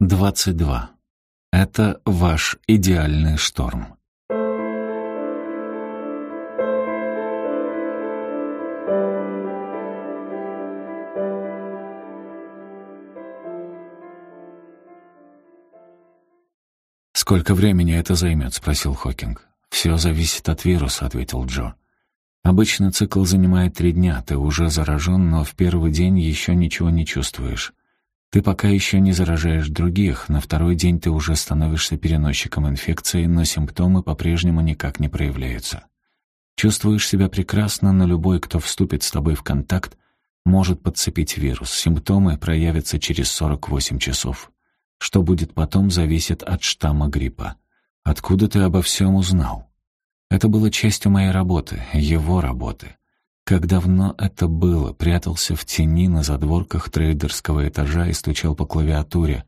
22. Это ваш идеальный шторм. «Сколько времени это займет?» — спросил Хокинг. «Все зависит от вируса», — ответил Джо. «Обычно цикл занимает три дня. Ты уже заражен, но в первый день еще ничего не чувствуешь. Ты пока еще не заражаешь других, на второй день ты уже становишься переносчиком инфекции, но симптомы по-прежнему никак не проявляются. Чувствуешь себя прекрасно, но любой, кто вступит с тобой в контакт, может подцепить вирус. Симптомы проявятся через 48 часов. Что будет потом, зависит от штамма гриппа. Откуда ты обо всем узнал? Это было частью моей работы, его работы. Как давно это было, прятался в тени на задворках трейдерского этажа и стучал по клавиатуре.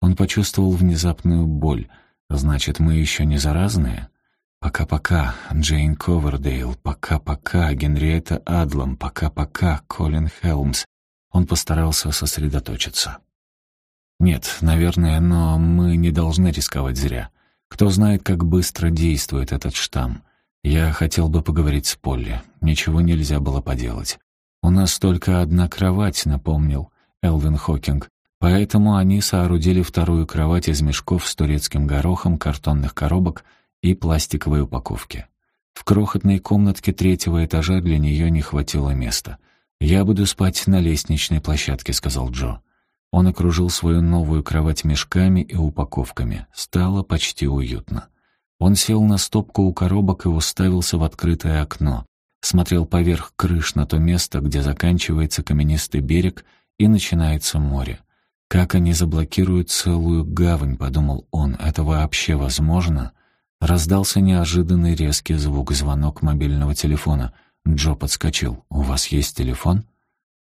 Он почувствовал внезапную боль. Значит, мы еще не заразные? Пока-пока, Джейн Ковердейл, пока-пока, Генриетта Адлам, пока-пока, Колин Хелмс. Он постарался сосредоточиться. Нет, наверное, но мы не должны рисковать зря. Кто знает, как быстро действует этот штамм. Я хотел бы поговорить с Полли. Ничего нельзя было поделать. «У нас только одна кровать», — напомнил Элвин Хокинг. Поэтому они соорудили вторую кровать из мешков с турецким горохом, картонных коробок и пластиковой упаковки. В крохотной комнатке третьего этажа для нее не хватило места. «Я буду спать на лестничной площадке», — сказал Джо. Он окружил свою новую кровать мешками и упаковками. Стало почти уютно. Он сел на стопку у коробок и уставился в открытое окно. Смотрел поверх крыш на то место, где заканчивается каменистый берег и начинается море. «Как они заблокируют целую гавань», — подумал он, — «это вообще возможно?» Раздался неожиданный резкий звук, звонок мобильного телефона. Джо подскочил. «У вас есть телефон?»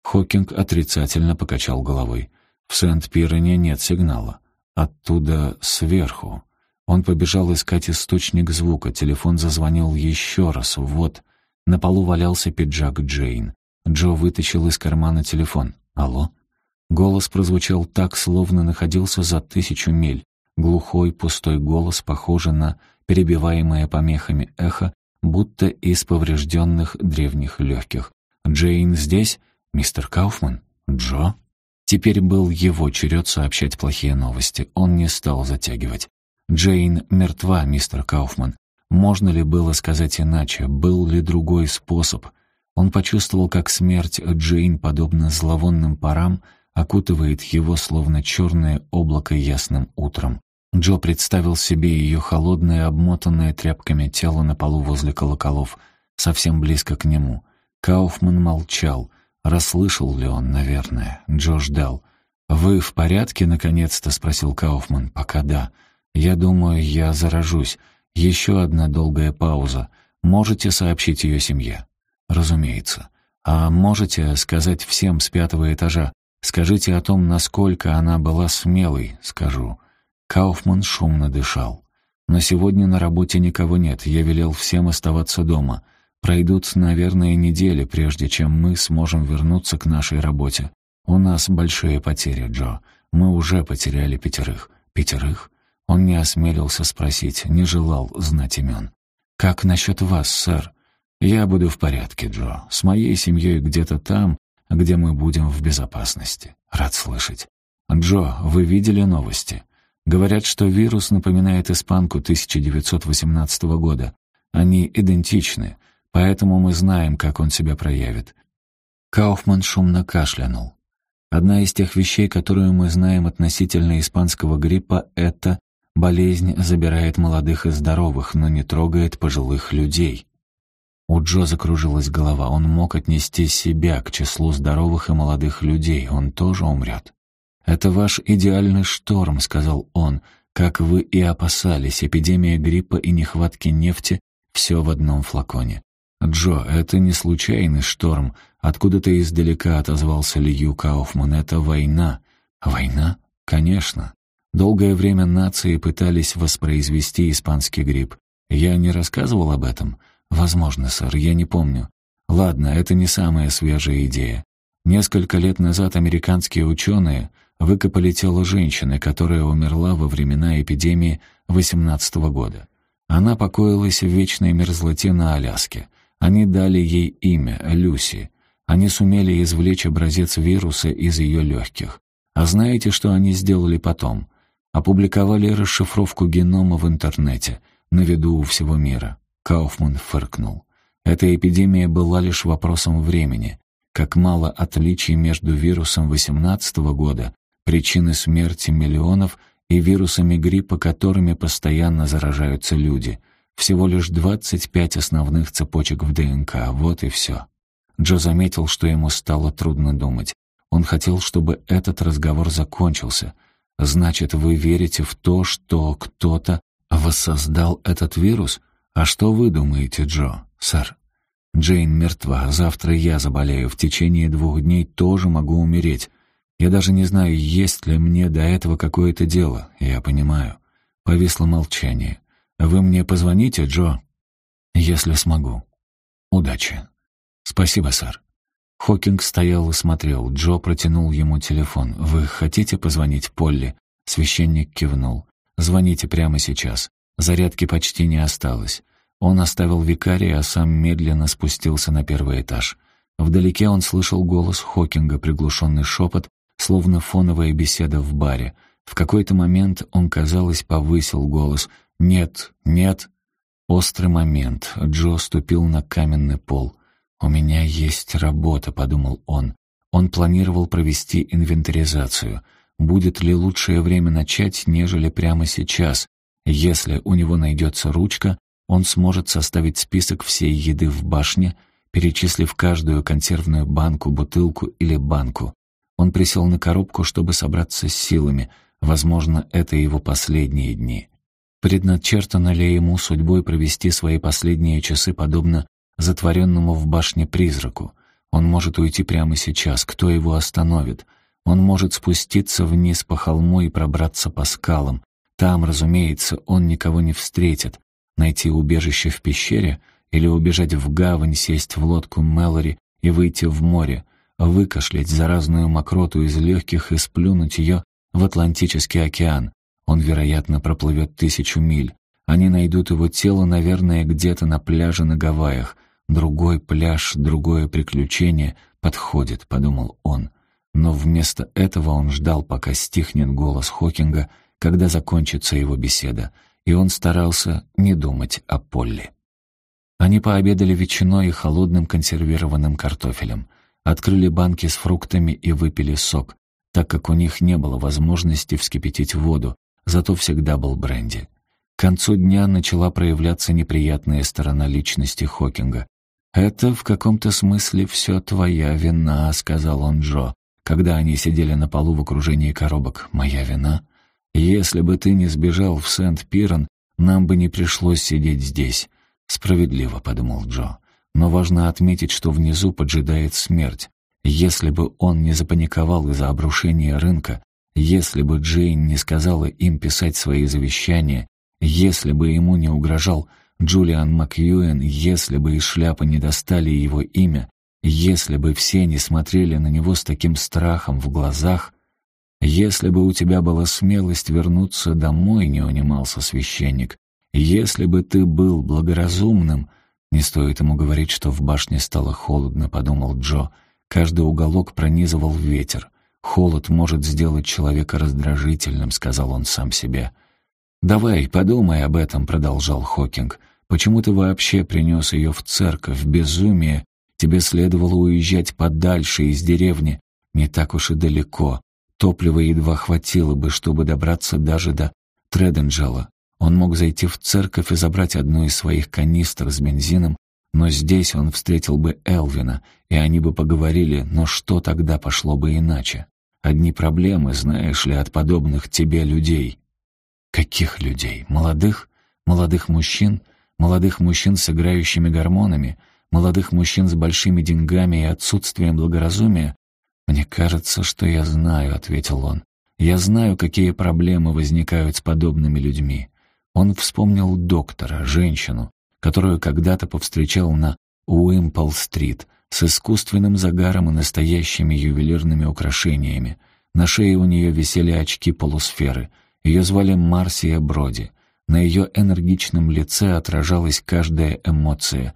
Хокинг отрицательно покачал головой. «В Сент-Пирене нет сигнала. Оттуда сверху. Он побежал искать источник звука, телефон зазвонил еще раз, вот. На полу валялся пиджак Джейн. Джо вытащил из кармана телефон. «Алло?» Голос прозвучал так, словно находился за тысячу миль. Глухой, пустой голос, похожий на перебиваемое помехами эхо, будто из поврежденных древних легких. «Джейн здесь? Мистер Кауфман? Джо?» Теперь был его черед сообщать плохие новости. Он не стал затягивать. Джейн мертва, мистер Кауфман. Можно ли было сказать иначе? Был ли другой способ? Он почувствовал, как смерть Джейн, подобно зловонным парам, окутывает его, словно черное облако ясным утром. Джо представил себе ее холодное, обмотанное тряпками тело на полу возле колоколов, совсем близко к нему. Кауфман молчал. Расслышал ли он, наверное? Джо ждал. «Вы в порядке, наконец-то?» — спросил Кауфман. «Пока да». «Я думаю, я заражусь. Еще одна долгая пауза. Можете сообщить ее семье?» «Разумеется. А можете сказать всем с пятого этажа? Скажите о том, насколько она была смелой, скажу». Кауфман шумно дышал. «Но сегодня на работе никого нет. Я велел всем оставаться дома. Пройдут, наверное, недели, прежде чем мы сможем вернуться к нашей работе. У нас большие потери, Джо. Мы уже потеряли пятерых». «Пятерых?» Он не осмелился спросить, не желал знать имен. «Как насчет вас, сэр?» «Я буду в порядке, Джо. С моей семьей где-то там, где мы будем в безопасности. Рад слышать. Джо, вы видели новости? Говорят, что вирус напоминает испанку 1918 года. Они идентичны, поэтому мы знаем, как он себя проявит». Кауфман шумно кашлянул. Одна из тех вещей, которую мы знаем относительно испанского гриппа, это Болезнь забирает молодых и здоровых, но не трогает пожилых людей. У Джо закружилась голова. Он мог отнести себя к числу здоровых и молодых людей. Он тоже умрет. «Это ваш идеальный шторм», — сказал он. «Как вы и опасались, эпидемия гриппа и нехватки нефти — все в одном флаконе». «Джо, это не случайный шторм. Откуда-то издалека отозвался Лью Кауфман. Это война». «Война? Конечно. Долгое время нации пытались воспроизвести испанский грипп. Я не рассказывал об этом? Возможно, сэр, я не помню. Ладно, это не самая свежая идея. Несколько лет назад американские ученые выкопали тело женщины, которая умерла во времена эпидемии 18 года. Она покоилась в вечной мерзлоте на Аляске. Они дали ей имя — Люси. Они сумели извлечь образец вируса из ее легких. А знаете, что они сделали потом? Опубликовали расшифровку генома в интернете, на виду у всего мира. Кауфман фыркнул. Эта эпидемия была лишь вопросом времени. Как мало отличий между вирусом 18 года, причиной смерти миллионов, и вирусами гриппа, которыми постоянно заражаются люди. Всего лишь 25 основных цепочек в ДНК, вот и все. Джо заметил, что ему стало трудно думать. Он хотел, чтобы этот разговор закончился. «Значит, вы верите в то, что кто-то воссоздал этот вирус? А что вы думаете, Джо, сэр?» «Джейн мертва, завтра я заболею, в течение двух дней тоже могу умереть. Я даже не знаю, есть ли мне до этого какое-то дело. Я понимаю». Повисло молчание. «Вы мне позвоните, Джо?» «Если смогу. Удачи». «Спасибо, сэр». Хокинг стоял и смотрел. Джо протянул ему телефон. «Вы хотите позвонить Полли?» Священник кивнул. «Звоните прямо сейчас. Зарядки почти не осталось». Он оставил викария, а сам медленно спустился на первый этаж. Вдалеке он слышал голос Хокинга, приглушенный шепот, словно фоновая беседа в баре. В какой-то момент он, казалось, повысил голос. «Нет, нет!» Острый момент. Джо ступил на каменный пол. «У меня есть работа», — подумал он. Он планировал провести инвентаризацию. Будет ли лучшее время начать, нежели прямо сейчас? Если у него найдется ручка, он сможет составить список всей еды в башне, перечислив каждую консервную банку, бутылку или банку. Он присел на коробку, чтобы собраться с силами. Возможно, это его последние дни. Предначертано ли ему судьбой провести свои последние часы подобно затворенному в башне призраку? Он может уйти прямо сейчас, кто его остановит? Он может спуститься вниз по холму и пробраться по скалам. Там, разумеется, он никого не встретит. Найти убежище в пещере или убежать в гавань, сесть в лодку Мэлори и выйти в море — выкашлять заразную мокроту из легких и сплюнуть ее в Атлантический океан. Он, вероятно, проплывет тысячу миль. Они найдут его тело, наверное, где-то на пляже на Гавайях. Другой пляж, другое приключение подходит, подумал он. Но вместо этого он ждал, пока стихнет голос Хокинга, когда закончится его беседа, и он старался не думать о Полли. Они пообедали ветчиной и холодным консервированным картофелем открыли банки с фруктами и выпили сок, так как у них не было возможности вскипятить воду, зато всегда был бренди. К концу дня начала проявляться неприятная сторона личности Хокинга. «Это в каком-то смысле все твоя вина», — сказал он Джо, когда они сидели на полу в окружении коробок. «Моя вина? Если бы ты не сбежал в Сент-Пирен, нам бы не пришлось сидеть здесь». «Справедливо», — подумал Джо но важно отметить, что внизу поджидает смерть. Если бы он не запаниковал из-за обрушения рынка, если бы Джейн не сказала им писать свои завещания, если бы ему не угрожал Джулиан Макьюэн, если бы из шляпы не достали его имя, если бы все не смотрели на него с таким страхом в глазах, если бы у тебя была смелость вернуться домой, не унимался священник, если бы ты был благоразумным, «Не стоит ему говорить, что в башне стало холодно», — подумал Джо. «Каждый уголок пронизывал ветер. Холод может сделать человека раздражительным», — сказал он сам себе. «Давай, подумай об этом», — продолжал Хокинг. «Почему ты вообще принес ее в церковь, безумие? Тебе следовало уезжать подальше из деревни, не так уж и далеко. Топлива едва хватило бы, чтобы добраться даже до Треденджела. Он мог зайти в церковь и забрать одну из своих канистр с бензином, но здесь он встретил бы Элвина, и они бы поговорили, но что тогда пошло бы иначе? Одни проблемы, знаешь ли, от подобных тебе людей. Каких людей? Молодых? Молодых мужчин? Молодых мужчин с играющими гормонами? Молодых мужчин с большими деньгами и отсутствием благоразумия? «Мне кажется, что я знаю», — ответил он. «Я знаю, какие проблемы возникают с подобными людьми. Он вспомнил доктора, женщину, которую когда-то повстречал на Уимпл-стрит с искусственным загаром и настоящими ювелирными украшениями. На шее у нее висели очки полусферы. Ее звали Марсия Броди. На ее энергичном лице отражалась каждая эмоция.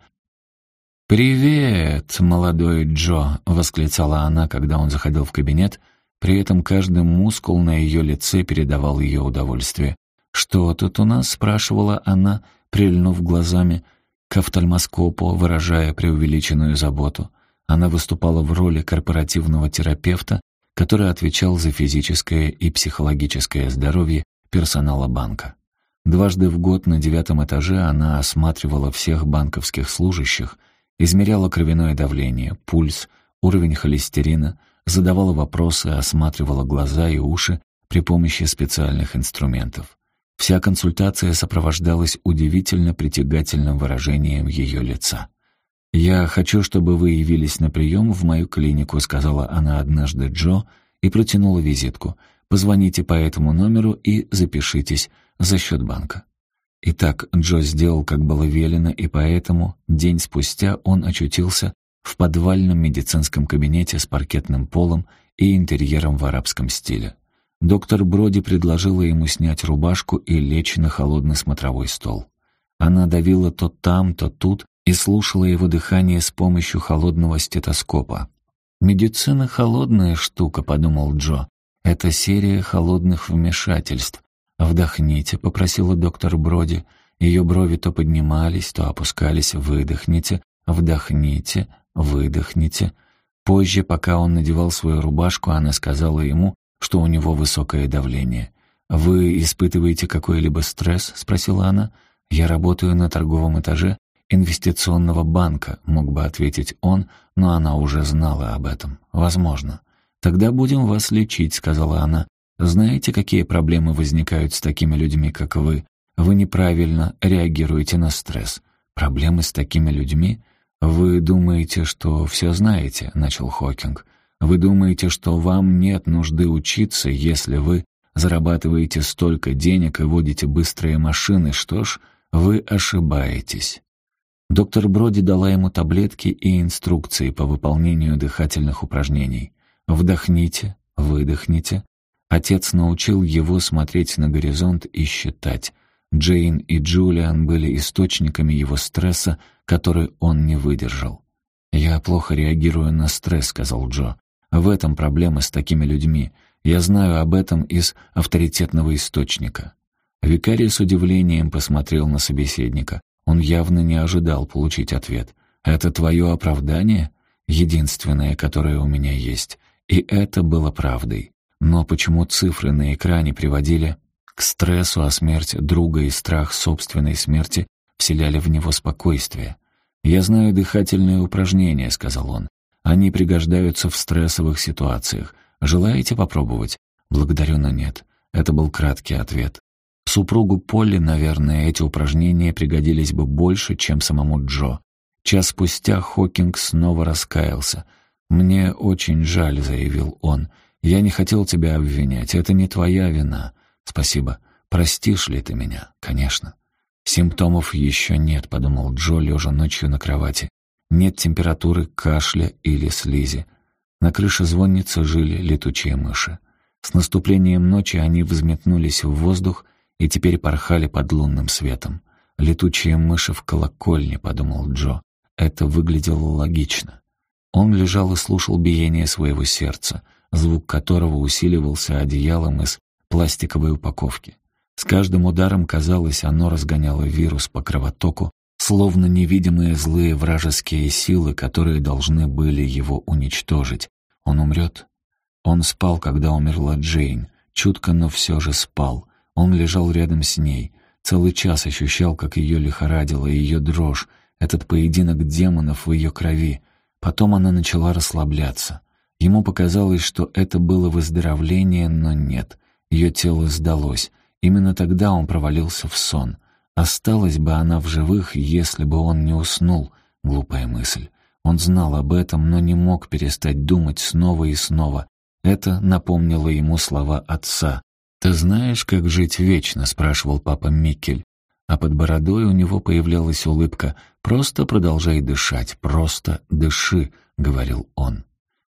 «Привет, молодой Джо!» — восклицала она, когда он заходил в кабинет. При этом каждый мускул на ее лице передавал ее удовольствие. «Что тут у нас?» — спрашивала она, прильнув глазами к офтальмоскопу, выражая преувеличенную заботу. Она выступала в роли корпоративного терапевта, который отвечал за физическое и психологическое здоровье персонала банка. Дважды в год на девятом этаже она осматривала всех банковских служащих, измеряла кровяное давление, пульс, уровень холестерина, задавала вопросы, осматривала глаза и уши при помощи специальных инструментов. Вся консультация сопровождалась удивительно притягательным выражением ее лица. «Я хочу, чтобы вы явились на прием в мою клинику», — сказала она однажды Джо и протянула визитку. «Позвоните по этому номеру и запишитесь за счет банка». Итак, Джо сделал, как было велено, и поэтому день спустя он очутился в подвальном медицинском кабинете с паркетным полом и интерьером в арабском стиле. Доктор Броди предложила ему снять рубашку и лечь на холодный смотровой стол. Она давила то там, то тут и слушала его дыхание с помощью холодного стетоскопа. «Медицина — холодная штука», — подумал Джо. «Это серия холодных вмешательств. Вдохните», — попросила доктор Броди. Ее брови то поднимались, то опускались. «Выдохните, вдохните, выдохните». Позже, пока он надевал свою рубашку, она сказала ему, что у него высокое давление. «Вы испытываете какой-либо стресс?» — спросила она. «Я работаю на торговом этаже инвестиционного банка», — мог бы ответить он, но она уже знала об этом. «Возможно». «Тогда будем вас лечить», — сказала она. «Знаете, какие проблемы возникают с такими людьми, как вы? Вы неправильно реагируете на стресс. Проблемы с такими людьми? Вы думаете, что все знаете?» — начал Хокинг. Вы думаете, что вам нет нужды учиться, если вы зарабатываете столько денег и водите быстрые машины, что ж, вы ошибаетесь. Доктор Броди дала ему таблетки и инструкции по выполнению дыхательных упражнений. Вдохните, выдохните. Отец научил его смотреть на горизонт и считать. Джейн и Джулиан были источниками его стресса, который он не выдержал. «Я плохо реагирую на стресс», — сказал Джо. В этом проблема с такими людьми. Я знаю об этом из авторитетного источника». Викарий с удивлением посмотрел на собеседника. Он явно не ожидал получить ответ. «Это твое оправдание?» «Единственное, которое у меня есть». И это было правдой. Но почему цифры на экране приводили к стрессу, а смерть друга и страх собственной смерти вселяли в него спокойствие? «Я знаю дыхательные упражнения», — сказал он. Они пригождаются в стрессовых ситуациях. Желаете попробовать? Благодарю, но нет. Это был краткий ответ. Супругу Полли, наверное, эти упражнения пригодились бы больше, чем самому Джо. Час спустя Хокинг снова раскаялся. «Мне очень жаль», — заявил он. «Я не хотел тебя обвинять. Это не твоя вина. Спасибо. Простишь ли ты меня?» «Конечно». «Симптомов еще нет», — подумал Джо, лежа ночью на кровати. Нет температуры, кашля или слизи. На крыше звонницы жили летучие мыши. С наступлением ночи они взметнулись в воздух и теперь порхали под лунным светом. «Летучие мыши в колокольне», — подумал Джо. Это выглядело логично. Он лежал и слушал биение своего сердца, звук которого усиливался одеялом из пластиковой упаковки. С каждым ударом, казалось, оно разгоняло вирус по кровотоку, словно невидимые злые вражеские силы, которые должны были его уничтожить. Он умрет? Он спал, когда умерла Джейн. Чутко, но все же спал. Он лежал рядом с ней. Целый час ощущал, как ее лихорадило, ее дрожь, этот поединок демонов в ее крови. Потом она начала расслабляться. Ему показалось, что это было выздоровление, но нет. Ее тело сдалось. Именно тогда он провалился в сон. Осталась бы она в живых, если бы он не уснул. Глупая мысль. Он знал об этом, но не мог перестать думать снова и снова. Это напомнило ему слова отца. «Ты знаешь, как жить вечно?» — спрашивал папа Микель. А под бородой у него появлялась улыбка. «Просто продолжай дышать, просто дыши», — говорил он.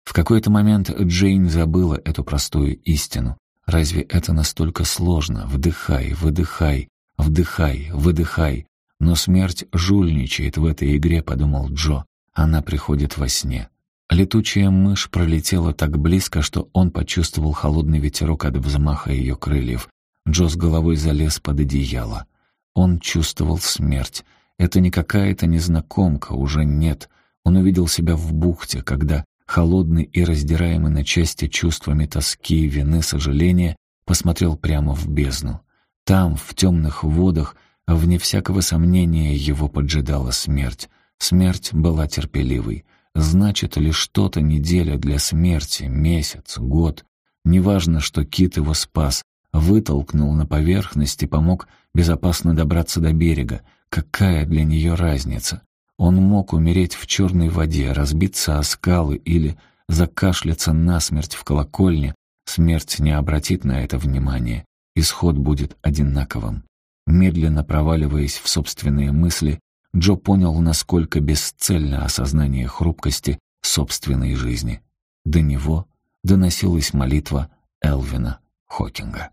В какой-то момент Джейн забыла эту простую истину. Разве это настолько сложно? Вдыхай, выдыхай, вдыхай, выдыхай. Но смерть жульничает в этой игре, подумал Джо. Она приходит во сне. Летучая мышь пролетела так близко, что он почувствовал холодный ветерок от взмаха ее крыльев. Джо с головой залез под одеяло. Он чувствовал смерть. Это не какая-то незнакомка, уже нет. Он увидел себя в бухте, когда, холодный и раздираемый на части чувствами тоски, вины, сожаления, посмотрел прямо в бездну. Там, в темных водах, вне всякого сомнения, его поджидала смерть. Смерть была терпеливой. Значит ли что-то неделя для смерти, месяц, год? Неважно, что Кит его спас, вытолкнул на поверхность и помог безопасно добраться до берега. Какая для нее разница? Он мог умереть в черной воде, разбиться о скалы или закашляться насмерть в колокольне. Смерть не обратит на это внимания. Исход будет одинаковым. Медленно проваливаясь в собственные мысли, Джо понял, насколько бесцельно осознание хрупкости собственной жизни. До него доносилась молитва Элвина Хокинга.